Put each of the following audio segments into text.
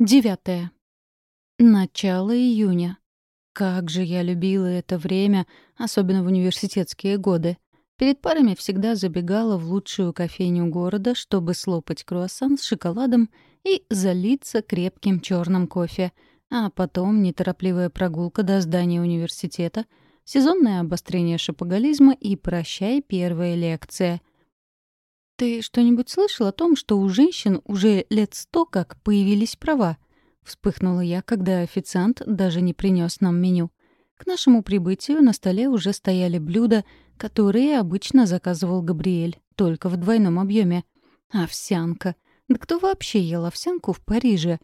Девятое. Начало июня. Как же я любила это время, особенно в университетские годы. Перед парами всегда забегала в лучшую кофейню города, чтобы слопать круассан с шоколадом и залиться крепким черным кофе. А потом неторопливая прогулка до здания университета, сезонное обострение шопоголизма и «Прощай, первая лекция». «Ты что-нибудь слышал о том, что у женщин уже лет сто как появились права?» Вспыхнула я, когда официант даже не принес нам меню. К нашему прибытию на столе уже стояли блюда, которые обычно заказывал Габриэль, только в двойном объеме. Овсянка. Да кто вообще ел овсянку в Париже?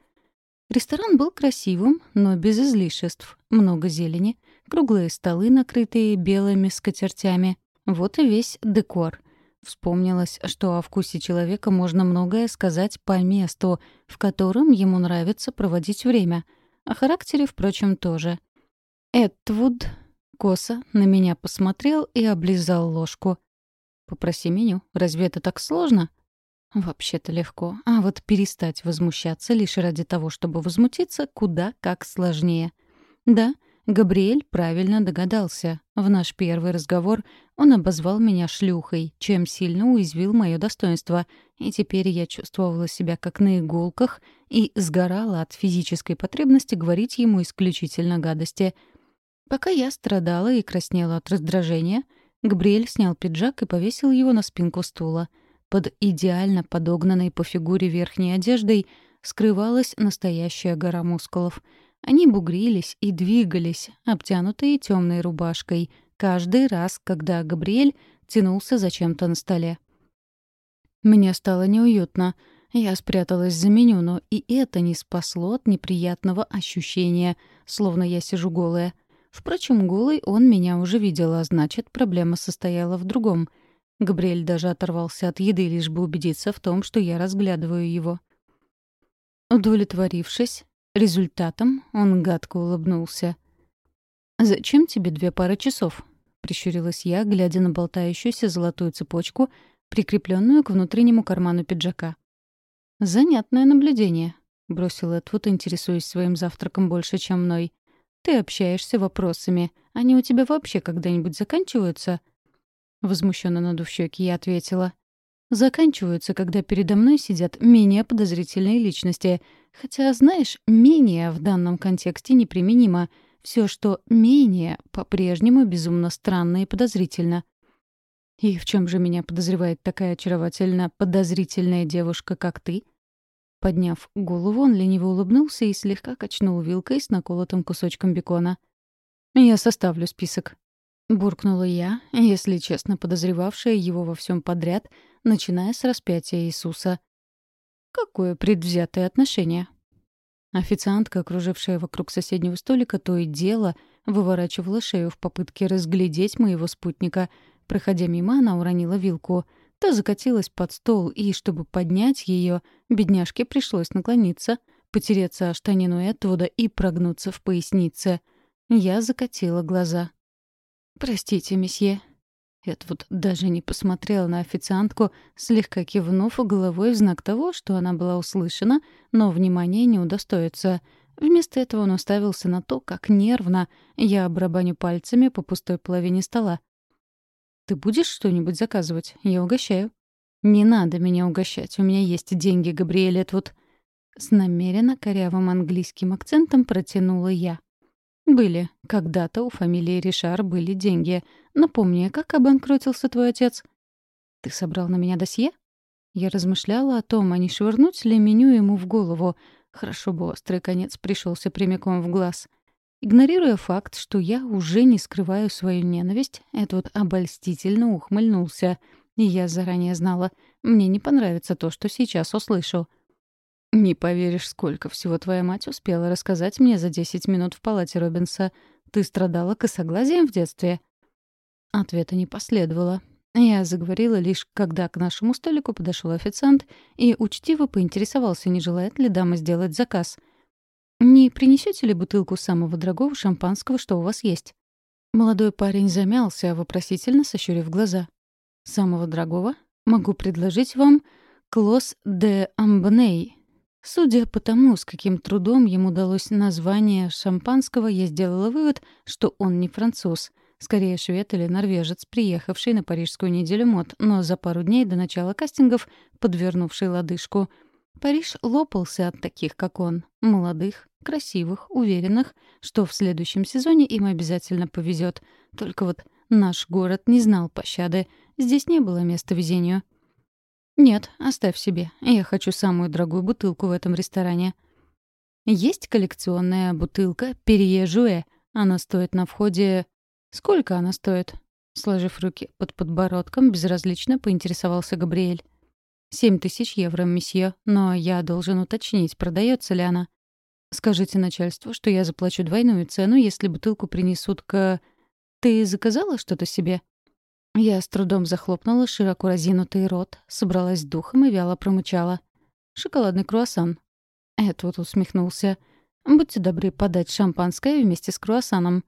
Ресторан был красивым, но без излишеств. Много зелени, круглые столы, накрытые белыми скатертями. Вот и весь декор. Вспомнилось, что о вкусе человека можно многое сказать по месту, в котором ему нравится проводить время. О характере, впрочем, тоже. Эдвуд косо на меня посмотрел и облизал ложку. «Попроси меню. Разве это так сложно?» «Вообще-то легко. А вот перестать возмущаться лишь ради того, чтобы возмутиться, куда как сложнее. Да, Габриэль правильно догадался. В наш первый разговор он обозвал меня шлюхой, чем сильно уязвил мое достоинство, и теперь я чувствовала себя как на иголках и сгорала от физической потребности говорить ему исключительно гадости. Пока я страдала и краснела от раздражения, Габриэль снял пиджак и повесил его на спинку стула. Под идеально подогнанной по фигуре верхней одеждой скрывалась настоящая гора мускулов — они бугрились и двигались, обтянутые темной рубашкой, каждый раз, когда Габриэль тянулся за чем-то на столе. Мне стало неуютно. Я спряталась за меню, но и это не спасло от неприятного ощущения, словно я сижу голая. Впрочем, голый он меня уже видел, а значит, проблема состояла в другом. Габриэль даже оторвался от еды, лишь бы убедиться в том, что я разглядываю его. Удовлетворившись, Результатом он гадко улыбнулся. «Зачем тебе две пары часов?» — прищурилась я, глядя на болтающуюся золотую цепочку, прикрепленную к внутреннему карману пиджака. «Занятное наблюдение», — бросил Эдвуд, интересуясь своим завтраком больше, чем мной. «Ты общаешься вопросами. Они у тебя вообще когда-нибудь заканчиваются?» Возмущенно надув щеки, я ответила заканчиваются, когда передо мной сидят менее подозрительные личности. Хотя, знаешь, менее в данном контексте неприменимо. Все, что менее, по-прежнему безумно странно и подозрительно. И в чем же меня подозревает такая очаровательно подозрительная девушка, как ты? Подняв голову, он лениво улыбнулся и слегка качнул вилкой с наколотым кусочком бекона. «Я составлю список», — буркнула я, если честно подозревавшая его во всем подряд, начиная с распятия Иисуса. Какое предвзятое отношение. Официантка, окружившая вокруг соседнего столика, то и дело выворачивала шею в попытке разглядеть моего спутника. Проходя мимо, она уронила вилку. Та закатилась под стол, и, чтобы поднять ее, бедняжке пришлось наклониться, потереться о штанину Этвуда и прогнуться в пояснице. Я закатила глаза. «Простите, месье». Эдвуд даже не посмотрел на официантку, слегка кивнув головой в знак того, что она была услышана, но внимания не удостоится. Вместо этого он уставился на то, как нервно я барабаню пальцами по пустой половине стола. «Ты будешь что-нибудь заказывать? Я угощаю». «Не надо меня угощать, у меня есть деньги, Габриэль Эдвуд». С намеренно корявым английским акцентом протянула я. «Были. Когда-то у фамилии Ришар были деньги. Напомни, как обанкротился твой отец?» «Ты собрал на меня досье?» Я размышляла о том, а не швырнуть ли меню ему в голову. Хорошо бы острый конец пришелся прямиком в глаз. Игнорируя факт, что я уже не скрываю свою ненависть, этот обольстительно ухмыльнулся. И я заранее знала, мне не понравится то, что сейчас услышу. «Не поверишь, сколько всего твоя мать успела рассказать мне за десять минут в палате Робинса. Ты страдала косоглазием в детстве?» Ответа не последовало. Я заговорила лишь, когда к нашему столику подошел официант и учтиво поинтересовался, не желает ли дама сделать заказ. «Не принесете ли бутылку самого дорогого шампанского, что у вас есть?» Молодой парень замялся, вопросительно сощурив глаза. «Самого дорогого? Могу предложить вам Клос де Амбней, Судя по тому, с каким трудом ему удалось название шампанского, я сделала вывод, что он не француз. Скорее, швед или норвежец, приехавший на парижскую неделю мод, но за пару дней до начала кастингов подвернувший лодыжку. Париж лопался от таких, как он. Молодых, красивых, уверенных, что в следующем сезоне им обязательно повезет. Только вот наш город не знал пощады. Здесь не было места везению. «Нет, оставь себе. Я хочу самую дорогую бутылку в этом ресторане». Есть коллекционная бутылка «Перье Жуэ». Она стоит на входе... Сколько она стоит? Сложив руки под подбородком, безразлично поинтересовался Габриэль. «Семь тысяч евро, месье, но я должен уточнить, продается ли она. Скажите начальству, что я заплачу двойную цену, если бутылку принесут к... Ты заказала что-то себе?» Я с трудом захлопнула широко разинутый рот, собралась духом и вяло промычала. «Шоколадный круассан». Эдвуд усмехнулся. «Будьте добры подать шампанское вместе с круассаном».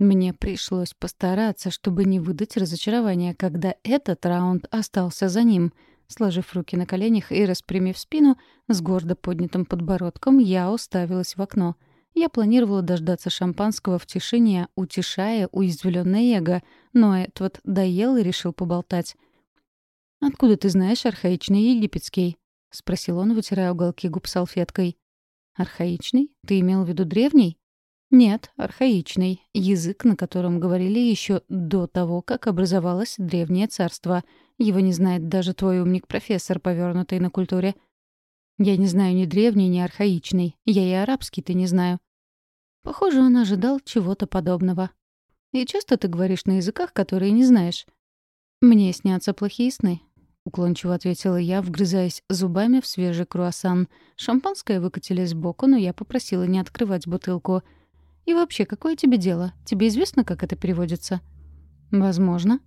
Мне пришлось постараться, чтобы не выдать разочарования, когда этот раунд остался за ним. Сложив руки на коленях и распрямив спину, с гордо поднятым подбородком я уставилась в окно — я планировала дождаться шампанского в тишине, утешая уязвленное эго, но Эдвард доел и решил поболтать. «Откуда ты знаешь архаичный египетский?» — спросил он, вытирая уголки губ салфеткой. «Архаичный? Ты имел в виду древний?» «Нет, архаичный. Язык, на котором говорили еще до того, как образовалось древнее царство. Его не знает даже твой умник-профессор, повернутый на культуре. Я не знаю ни древний, ни архаичный. Я и арабский-то не знаю. Похоже, он ожидал чего-то подобного. И часто ты говоришь на языках, которые не знаешь. Мне снятся плохие сны, — уклончиво ответила я, вгрызаясь зубами в свежий круассан. Шампанское выкатили сбоку, но я попросила не открывать бутылку. «И вообще, какое тебе дело? Тебе известно, как это переводится?» «Возможно.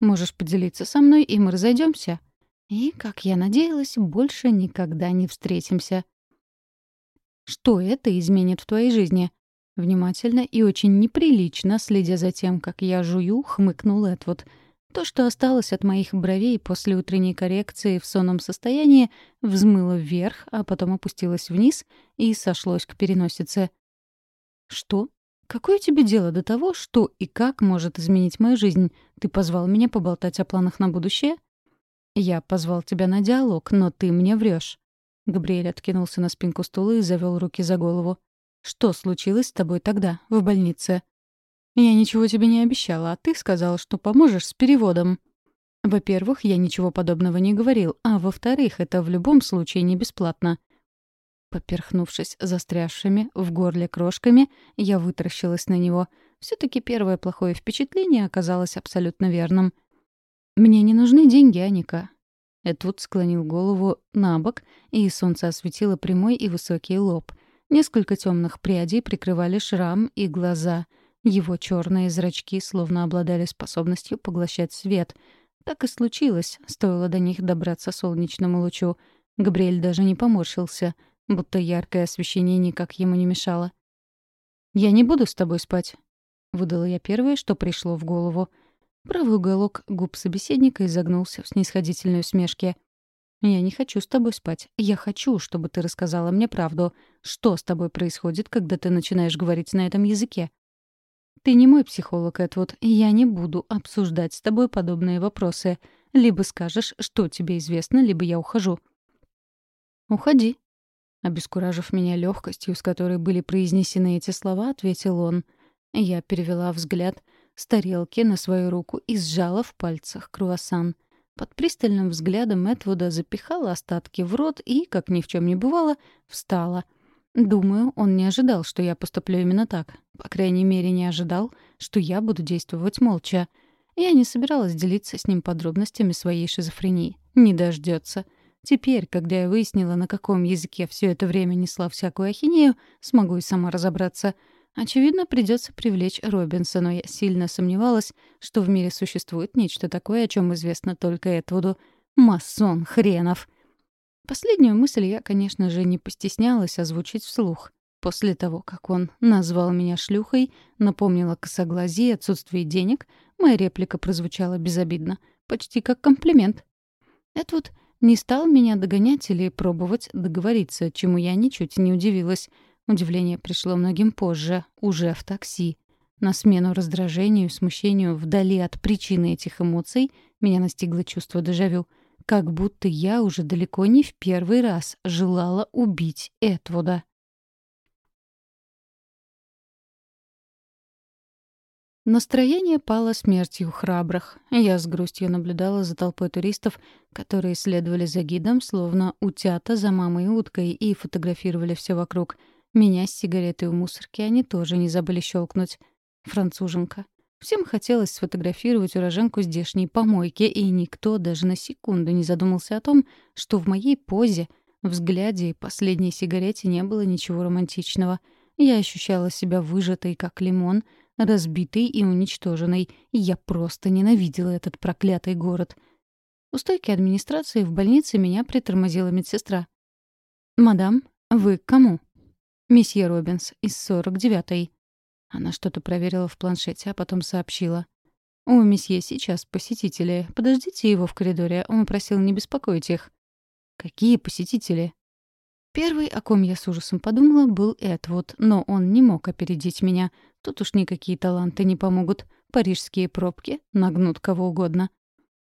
Можешь поделиться со мной, и мы разойдемся. И, как я надеялась, больше никогда не встретимся. Что это изменит в твоей жизни? Внимательно и очень неприлично, следя за тем, как я жую, хмыкнул Эдвуд. То, что осталось от моих бровей после утренней коррекции в сонном состоянии, взмыло вверх, а потом опустилось вниз и сошлось к переносице. «Что? Какое тебе дело до того, что и как может изменить мою жизнь? Ты позвал меня поболтать о планах на будущее?» «Я позвал тебя на диалог, но ты мне врешь. Габриэль откинулся на спинку стула и завел руки за голову. Что случилось с тобой тогда, в больнице? Я ничего тебе не обещала, а ты сказал, что поможешь с переводом. Во-первых, я ничего подобного не говорил, а во-вторых, это в любом случае не бесплатно. Поперхнувшись застрявшими в горле крошками, я вытаращилась на него. все таки первое плохое впечатление оказалось абсолютно верным. «Мне не нужны деньги, Аника». Эдвуд склонил голову на бок, и солнце осветило прямой и высокий лоб. Несколько темных прядей прикрывали шрам и глаза. Его черные зрачки словно обладали способностью поглощать свет. Так и случилось, стоило до них добраться солнечному лучу. Габриэль даже не поморщился, будто яркое освещение никак ему не мешало. «Я не буду с тобой спать», — выдала я первое, что пришло в голову. Правый уголок губ собеседника изогнулся в снисходительной усмешке. «Я не хочу с тобой спать. Я хочу, чтобы ты рассказала мне правду. Что с тобой происходит, когда ты начинаешь говорить на этом языке?» «Ты не мой психолог, Эдвуд, я не буду обсуждать с тобой подобные вопросы. Либо скажешь, что тебе известно, либо я ухожу». «Уходи», Обескуражив меня легкостью, с которой были произнесены эти слова, ответил он. Я перевела взгляд с тарелки на свою руку и сжала в пальцах круассан. Под пристальным взглядом Этвуда запихала остатки в рот и, как ни в чем не бывало, встала. Думаю, он не ожидал, что я поступлю именно так. По крайней мере, не ожидал, что я буду действовать молча. Я не собиралась делиться с ним подробностями своей шизофрении. Не дождется. Теперь, когда я выяснила, на каком языке все это время несла всякую ахинею, смогу и сама разобраться — Очевидно, придется привлечь Робинса, но я сильно сомневалась, что в мире существует нечто такое, о чем известно только Этвуду. Масон хренов! Последнюю мысль я, конечно же, не постеснялась озвучить вслух. После того, как он назвал меня шлюхой, напомнил о косоглазии и отсутствии денег, моя реплика прозвучала безобидно, почти как комплимент. Эдвуд Не стал меня догонять или пробовать договориться, чему я ничуть не удивилась. Удивление пришло многим позже, уже в такси. На смену раздражению и смущению вдали от причины этих эмоций меня настигло чувство дежавю. Как будто я уже далеко не в первый раз желала убить Этвуда. Настроение пало смертью храбрых. Я с грустью наблюдала за толпой туристов, которые следовали за гидом, словно утята за мамой и уткой, и фотографировали все вокруг. Меня с сигаретой у мусорки они тоже не забыли щелкнуть. Француженка. Всем хотелось сфотографировать уроженку здешней помойки, и никто даже на секунду не задумался о том, что в моей позе, взгляде и последней сигарете не было ничего романтичного. Я ощущала себя выжатой, как лимон — разбитый и уничтоженный, и я просто ненавидела этот проклятый город. У стойки администрации в больнице меня притормозила медсестра. «Мадам, вы к кому?» «Месье Робинс, из 49-й». Она что-то проверила в планшете, а потом сообщила. «У месье сейчас посетители. Подождите его в коридоре. Он просил не беспокоить их». «Какие посетители?» Первый, о ком я с ужасом подумала, был Эдвуд, но он не мог опередить меня. Тут уж никакие таланты не помогут. Парижские пробки нагнут кого угодно.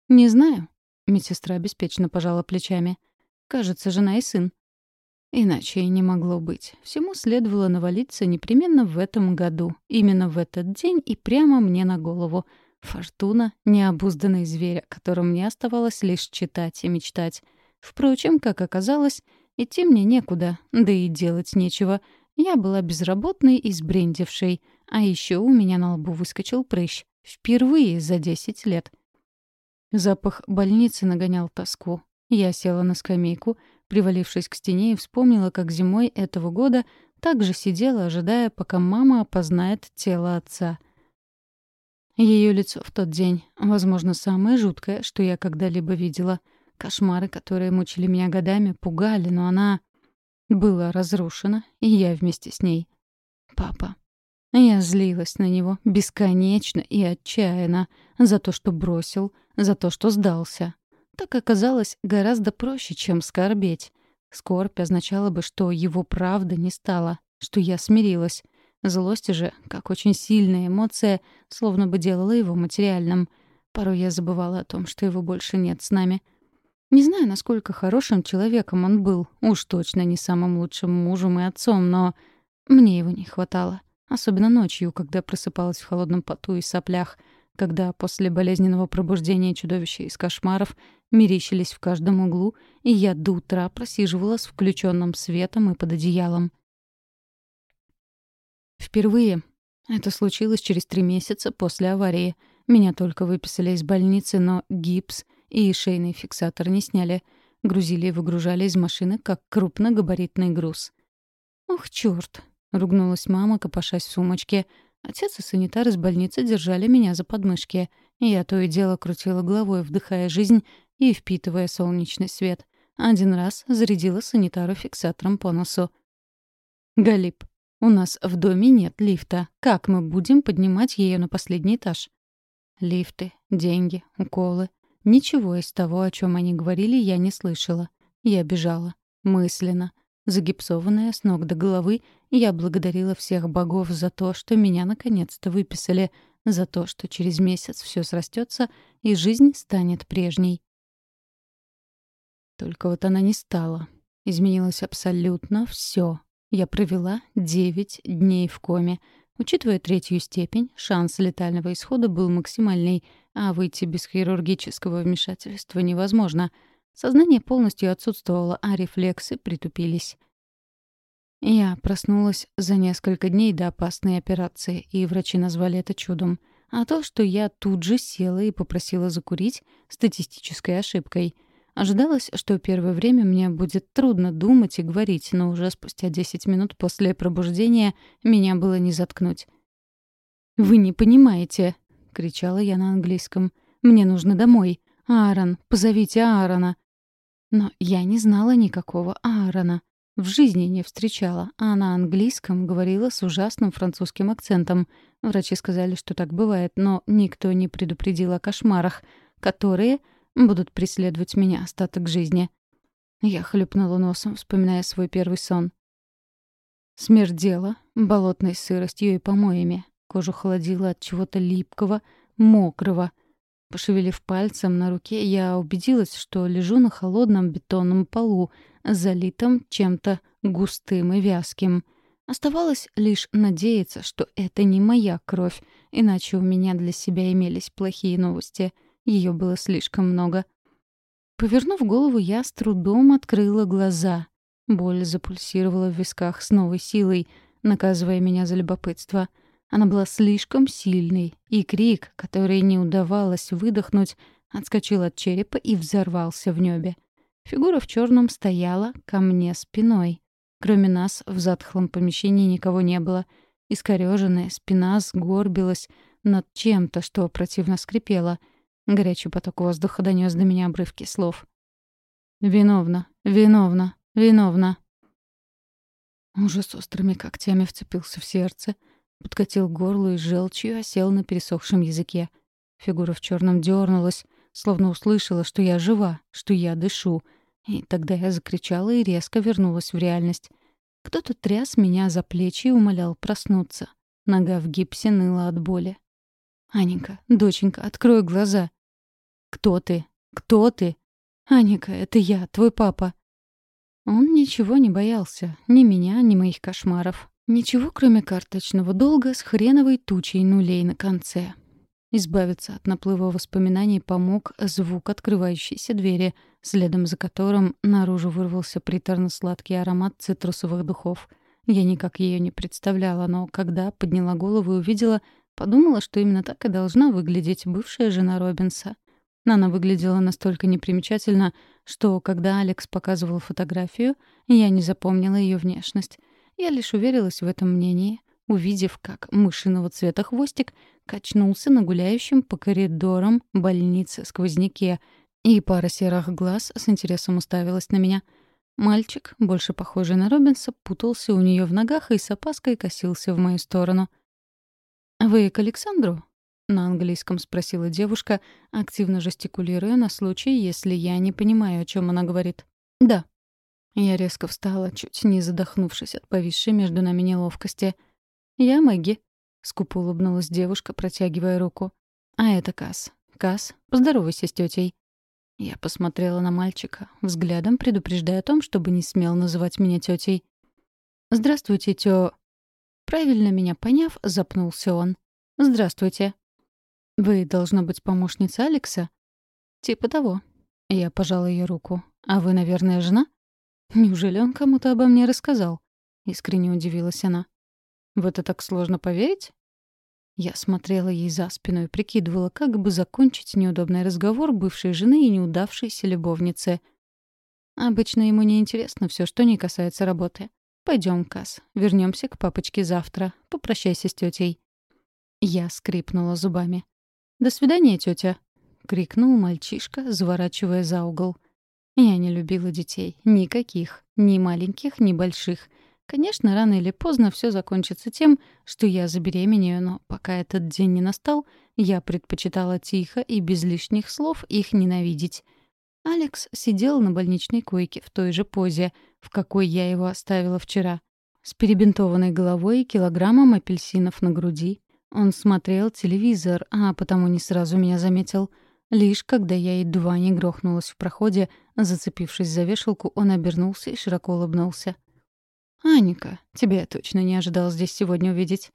«Не знаю», — медсестра беспечно пожала плечами. «Кажется, жена и сын». Иначе и не могло быть. Всему следовало навалиться непременно в этом году. Именно в этот день и прямо мне на голову. Фортуна — необузданный зверь, о котором мне оставалось лишь читать и мечтать. Впрочем, как оказалось, идти мне некуда, да и делать нечего — я была безработной и сбрендившей, а еще у меня на лбу выскочил прыщ. Впервые за десять лет. Запах больницы нагонял тоску. Я села на скамейку, привалившись к стене, и вспомнила, как зимой этого года также сидела, ожидая, пока мама опознает тело отца. Ее лицо в тот день, возможно, самое жуткое, что я когда-либо видела. Кошмары, которые мучили меня годами, пугали, но она было разрушено, и я вместе с ней. Папа. Я злилась на него бесконечно и отчаянно за то, что бросил, за то, что сдался. Так оказалось гораздо проще, чем скорбеть. Скорбь означала бы, что его правда не стало, что я смирилась. Злость же, как очень сильная эмоция, словно бы делала его материальным. Порой я забывала о том, что его больше нет с нами — не знаю, насколько хорошим человеком он был, уж точно не самым лучшим мужем и отцом, но мне его не хватало. Особенно ночью, когда просыпалась в холодном поту и соплях, когда после болезненного пробуждения чудовища из кошмаров мерещились в каждом углу, и я до утра просиживала с включенным светом и под одеялом. Впервые это случилось через три месяца после аварии. Меня только выписали из больницы, но гипс и шейный фиксатор не сняли. Грузили и выгружали из машины, как крупногабаритный груз. «Ох, чёрт!» — ругнулась мама, копошась в сумочке. Отец и санитар из больницы держали меня за подмышки. Я то и дело крутила головой, вдыхая жизнь и впитывая солнечный свет. Один раз зарядила санитару фиксатором по носу. «Галип, у нас в доме нет лифта. Как мы будем поднимать ее на последний этаж?» Лифты, деньги, уколы. Ничего из того, о чем они говорили, я не слышала. Я бежала. Мысленно. Загипсованная с ног до головы, я благодарила всех богов за то, что меня наконец-то выписали, за то, что через месяц все срастется и жизнь станет прежней. Только вот она не стала. Изменилось абсолютно все. Я провела девять дней в коме. Учитывая третью степень, шанс летального исхода был максимальный — а выйти без хирургического вмешательства невозможно. Сознание полностью отсутствовало, а рефлексы притупились. Я проснулась за несколько дней до опасной операции, и врачи назвали это чудом. А то, что я тут же села и попросила закурить, статистической ошибкой. Ожидалось, что первое время мне будет трудно думать и говорить, но уже спустя 10 минут после пробуждения меня было не заткнуть. «Вы не понимаете», — кричала я на английском. «Мне нужно домой. Аарон, позовите Аарона». Но я не знала никакого Аарона. В жизни не встречала, а на английском говорила с ужасным французским акцентом. Врачи сказали, что так бывает, но никто не предупредил о кошмарах, которые будут преследовать меня остаток жизни. Я хлюпнула носом, вспоминая свой первый сон. Смердела болотной сыростью и помоями. Кожу холодило от чего-то липкого, мокрого. Пошевелив пальцем на руке, я убедилась, что лежу на холодном бетонном полу, залитом чем-то густым и вязким. Оставалось лишь надеяться, что это не моя кровь, иначе у меня для себя имелись плохие новости. Ее было слишком много. Повернув голову, я с трудом открыла глаза. Боль запульсировала в висках с новой силой, наказывая меня за любопытство. Она была слишком сильной, и крик, который не удавалось выдохнуть, отскочил от черепа и взорвался в небе. Фигура в черном стояла ко мне спиной. Кроме нас в затхлом помещении никого не было. Искорёженная спина сгорбилась над чем-то, что противно скрипело. Горячий поток воздуха донёс до меня обрывки слов. «Виновна, виновна, виновна». Ужас острыми когтями вцепился в сердце, подкатил горло и желчью осел на пересохшем языке. Фигура в черном дернулась, словно услышала, что я жива, что я дышу. И тогда я закричала и резко вернулась в реальность. Кто-то тряс меня за плечи и умолял проснуться. Нога в гипсе ныла от боли. «Аненька, доченька, открой глаза!» «Кто ты? Кто ты?» «Аника, это я, твой папа». Он ничего не боялся, ни меня, ни моих кошмаров. Ничего, кроме карточного долга с хреновой тучей нулей на конце. Избавиться от наплыва воспоминаний помог звук открывающейся двери, следом за которым наружу вырвался приторно-сладкий аромат цитрусовых духов. Я никак ее не представляла, но когда подняла голову и увидела, подумала, что именно так и должна выглядеть бывшая жена Робинса. Она выглядела настолько непримечательно, что, когда Алекс показывал фотографию, я не запомнила ее внешность. Я лишь уверилась в этом мнении — увидев, как мышиного цвета хвостик качнулся на гуляющем по коридорам больницы сквозняке, и пара серых глаз с интересом уставилась на меня. Мальчик, больше похожий на Робинса, путался у нее в ногах и с опаской косился в мою сторону. «Вы к Александру?» — на английском спросила девушка, активно жестикулируя на случай, если я не понимаю, о чем она говорит. «Да». Я резко встала, чуть не задохнувшись от повисшей между нами неловкости — «Я Мэгги», — скупо улыбнулась девушка, протягивая руку. «А это Касс. Касс, поздоровайся с тетей. Я посмотрела на мальчика, взглядом предупреждая о том, чтобы не смел называть меня тетей. «Здравствуйте, тё...» Правильно меня поняв, запнулся он. «Здравствуйте». «Вы, должна быть, помощница Алекса?» «Типа того». Я пожала ее руку. «А вы, наверное, жена?» «Неужели он кому-то обо мне рассказал?» Искренне удивилась она. В это так сложно поверить? Я смотрела ей за спину и прикидывала, как бы закончить неудобный разговор бывшей жены и неудавшейся любовницы. Обычно ему не интересно все, что не касается работы. Пойдем, Кас, вернемся к папочке завтра. Попрощайся с тетей. Я скрипнула зубами. «До свидания, тетя!» — крикнул мальчишка, заворачивая за угол. Я не любила детей. Никаких. Ни маленьких, ни больших — Конечно, рано или поздно все закончится тем, что я забеременею, но пока этот день не настал, я предпочитала тихо и без лишних слов их ненавидеть. Алекс сидел на больничной койке в той же позе, в какой я его оставила вчера. С перебинтованной головой и килограммом апельсинов на груди. Он смотрел телевизор, а потому не сразу меня заметил. Лишь когда я едва не грохнулась в проходе, зацепившись за вешалку, он обернулся и широко улыбнулся. «Аника, тебя я точно не ожидал здесь сегодня увидеть».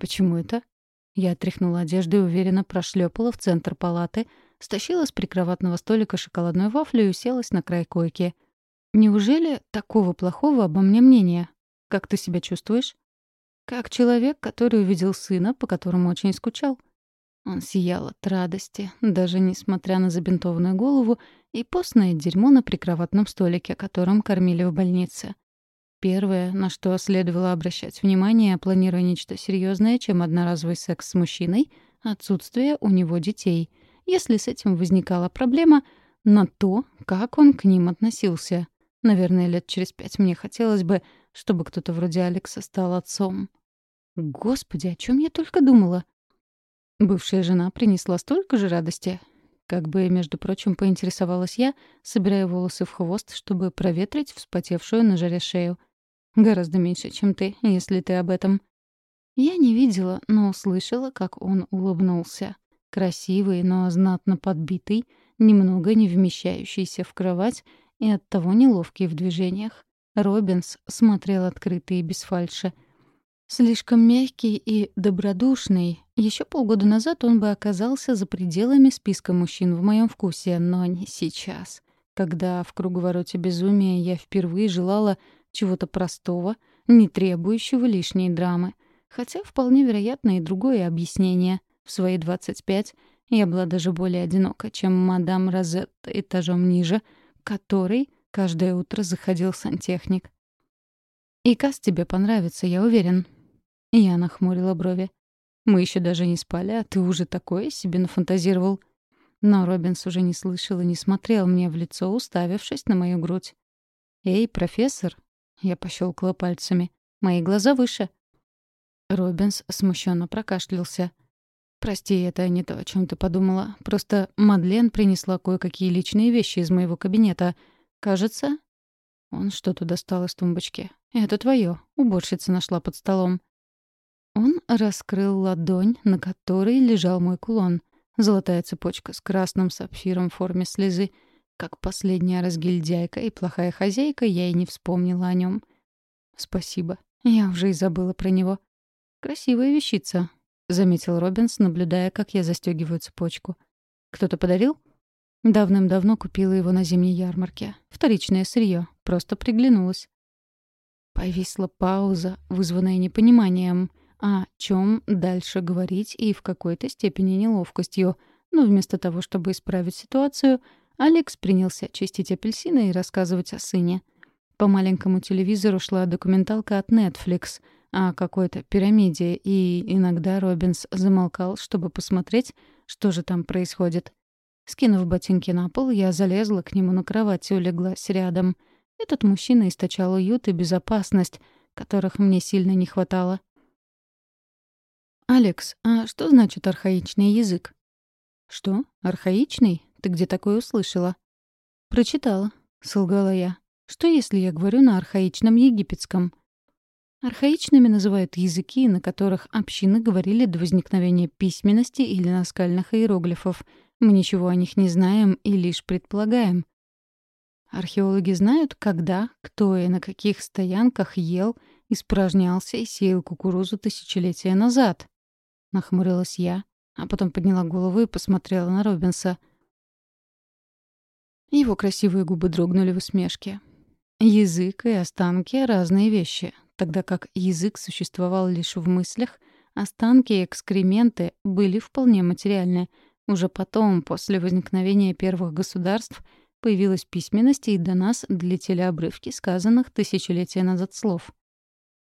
«Почему это?» Я отряхнула одежду и уверенно прошлепала в центр палаты, стащила с прикроватного столика шоколадную вафлю и уселась на край койки. «Неужели такого плохого обо мне мнения? Как ты себя чувствуешь?» «Как человек, который увидел сына, по которому очень скучал». Он сиял от радости, даже несмотря на забинтованную голову и постное дерьмо на прикроватном столике, которым кормили в больнице. Первое, на что следовало обращать внимание, планируя нечто серьезное, чем одноразовый секс с мужчиной, отсутствие у него детей. Если с этим возникала проблема, на то, как он к ним относился. Наверное, лет через пять мне хотелось бы, чтобы кто-то вроде Алекса стал отцом. Господи, о чем я только думала. Бывшая жена принесла столько же радости. Как бы, между прочим, поинтересовалась я, собирая волосы в хвост, чтобы проветрить вспотевшую на жаре шею. «Гораздо меньше, чем ты, если ты об этом». Я не видела, но услышала, как он улыбнулся. Красивый, но знатно подбитый, немного не вмещающийся в кровать и оттого неловкий в движениях. Робинс смотрел открыто и без фальши. Слишком мягкий и добродушный. Еще полгода назад он бы оказался за пределами списка мужчин в моем вкусе, но не сейчас. Когда в круговороте безумия я впервые желала чего-то простого, не требующего лишней драмы. Хотя вполне вероятно и другое объяснение. В свои 25 я была даже более одинока, чем мадам Розетта этажом ниже, которой каждое утро заходил сантехник. «И Кас тебе понравится, я уверен», я нахмурила брови. Мы еще даже не спали, а ты уже такое себе нафантазировал. Но Робинс уже не слышал и не смотрел мне в лицо, уставившись на мою грудь. «Эй, профессор!» Я пощелкала пальцами. «Мои глаза выше!» Робинс смущенно прокашлялся. «Прости, это не то, о чем ты подумала. Просто Мадлен принесла кое-какие личные вещи из моего кабинета. Кажется...» Он что-то достал из тумбочки. «Это твое. Уборщица нашла под столом». Он раскрыл ладонь, на которой лежал мой кулон. Золотая цепочка с красным сапфиром в форме слезы. Как последняя разгильдяйка и плохая хозяйка, я и не вспомнила о нем. Спасибо. Я уже и забыла про него. Красивая вещица, заметил Робинс, наблюдая, как я застегиваю цепочку. Кто-то подарил? Давным-давно купила его на зимней ярмарке. Вторичное сырье. Просто приглянулась. Повисла пауза, вызванная непониманием — о чем дальше говорить и в какой-то степени неловкостью. Но вместо того, чтобы исправить ситуацию, Алекс принялся чистить апельсины и рассказывать о сыне. По маленькому телевизору шла документалка от Netflix о какой-то пирамиде, и иногда Робинс замолкал, чтобы посмотреть, что же там происходит. Скинув ботинки на пол, я залезла к нему на кровать и улеглась рядом. Этот мужчина источал уют и безопасность, которых мне сильно не хватало. «Алекс, а что значит архаичный язык?» «Что? Архаичный? Ты где такое услышала?» «Прочитала», — солгала я. «Что, если я говорю на архаичном египетском?» Архаичными называют языки, на которых общины говорили до возникновения письменности или наскальных иероглифов. Мы ничего о них не знаем и лишь предполагаем. Археологи знают, когда, кто и на каких стоянках ел, испражнялся и сеял кукурузу тысячелетия назад. — нахмурилась я, а потом подняла голову и посмотрела на Робинса. Его красивые губы дрогнули в усмешке. Язык и останки — разные вещи, тогда как язык существовал лишь в мыслях, останки и экскременты были вполне материальны. Уже потом, после возникновения первых государств, появилась письменность, и до нас долетели обрывки сказанных тысячелетия назад слов.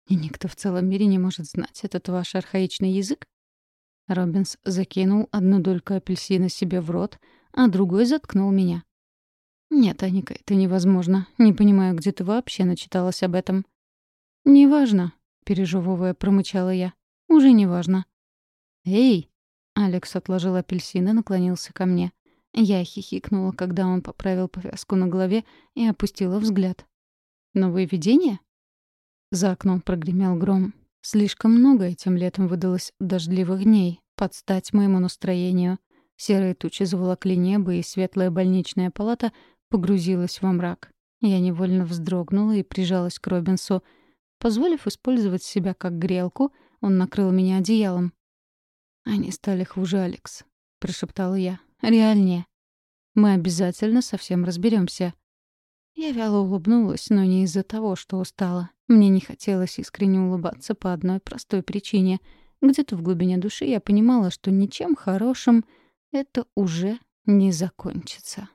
И никто в целом мире не может знать этот ваш архаичный язык? Робинс закинул одну дольку апельсина себе в рот, а другой заткнул меня. «Нет, Аника, это невозможно. Не понимаю, где ты вообще начиталась об этом». «Неважно», — пережевывая, промычала я. «Уже неважно». «Эй!» — Алекс отложил апельсин и наклонился ко мне. Я хихикнула, когда он поправил повязку на голове и опустила взгляд. «Новое видение?» За окном прогремел гром. Слишком много этим летом выдалось дождливых дней, под стать моему настроению. Серые тучи заволокли небо, и светлая больничная палата погрузилась во мрак. Я невольно вздрогнула и прижалась к Робинсу. Позволив использовать себя как грелку, он накрыл меня одеялом. «Они стали хуже, Алекс», — прошептала я. «Реальнее. Мы обязательно совсем разберемся. Я вяло улыбнулась, но не из-за того, что устала. Мне не хотелось искренне улыбаться по одной простой причине. Где-то в глубине души я понимала, что ничем хорошим это уже не закончится.